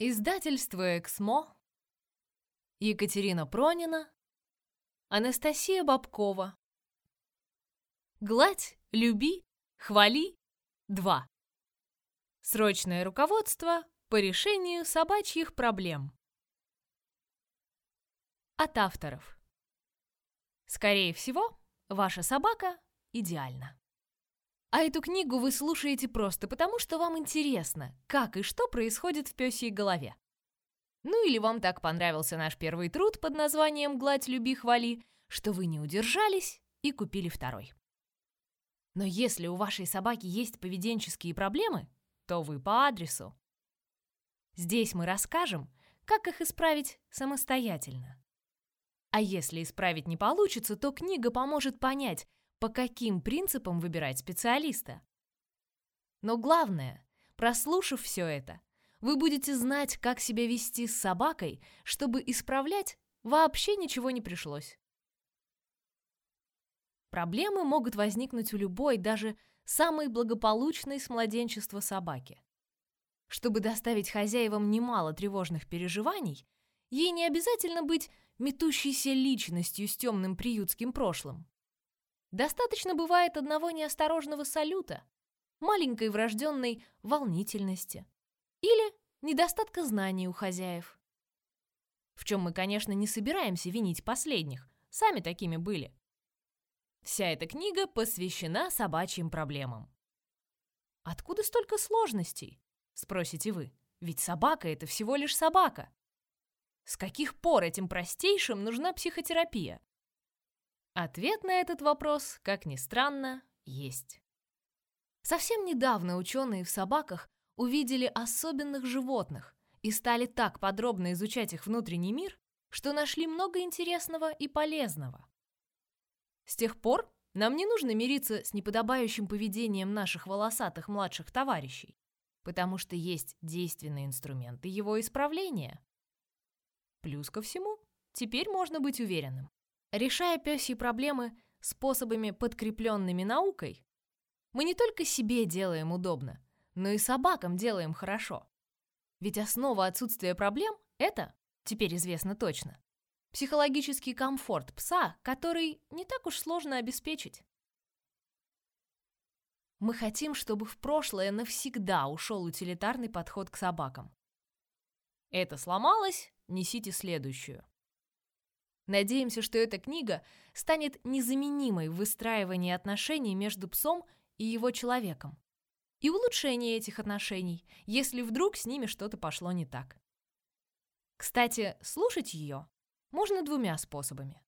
Издательство «Эксмо», Екатерина Пронина, Анастасия Бабкова. Гладь, люби, хвали. 2. Срочное руководство по решению собачьих проблем. От авторов. Скорее всего, ваша собака идеальна. А эту книгу вы слушаете просто потому, что вам интересно, как и что происходит в пёсьей голове. Ну или вам так понравился наш первый труд под названием «Гладь, люби, хвали», что вы не удержались и купили второй. Но если у вашей собаки есть поведенческие проблемы, то вы по адресу. Здесь мы расскажем, как их исправить самостоятельно. А если исправить не получится, то книга поможет понять, по каким принципам выбирать специалиста. Но главное, прослушав все это, вы будете знать, как себя вести с собакой, чтобы исправлять вообще ничего не пришлось. Проблемы могут возникнуть у любой, даже самой благополучной с младенчества собаки. Чтобы доставить хозяевам немало тревожных переживаний, ей не обязательно быть метущейся личностью с темным приютским прошлым. Достаточно бывает одного неосторожного салюта, маленькой врожденной волнительности или недостатка знаний у хозяев. В чем мы, конечно, не собираемся винить последних, сами такими были. Вся эта книга посвящена собачьим проблемам. Откуда столько сложностей? Спросите вы. Ведь собака — это всего лишь собака. С каких пор этим простейшим нужна психотерапия? Ответ на этот вопрос, как ни странно, есть. Совсем недавно ученые в собаках увидели особенных животных и стали так подробно изучать их внутренний мир, что нашли много интересного и полезного. С тех пор нам не нужно мириться с неподобающим поведением наших волосатых младших товарищей, потому что есть действенные инструменты его исправления. Плюс ко всему, теперь можно быть уверенным. Решая пёсьи проблемы способами, подкрепленными наукой, мы не только себе делаем удобно, но и собакам делаем хорошо. Ведь основа отсутствия проблем – это, теперь известно точно, психологический комфорт пса, который не так уж сложно обеспечить. Мы хотим, чтобы в прошлое навсегда ушел утилитарный подход к собакам. Это сломалось, несите следующую. Надеемся, что эта книга станет незаменимой в выстраивании отношений между псом и его человеком и улучшении этих отношений, если вдруг с ними что-то пошло не так. Кстати, слушать ее можно двумя способами.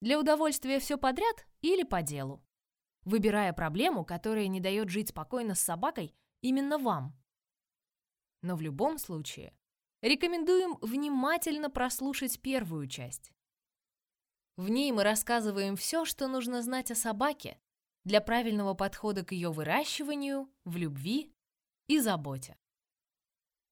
Для удовольствия все подряд или по делу, выбирая проблему, которая не дает жить спокойно с собакой именно вам. Но в любом случае, рекомендуем внимательно прослушать первую часть. В ней мы рассказываем все, что нужно знать о собаке для правильного подхода к ее выращиванию в любви и заботе.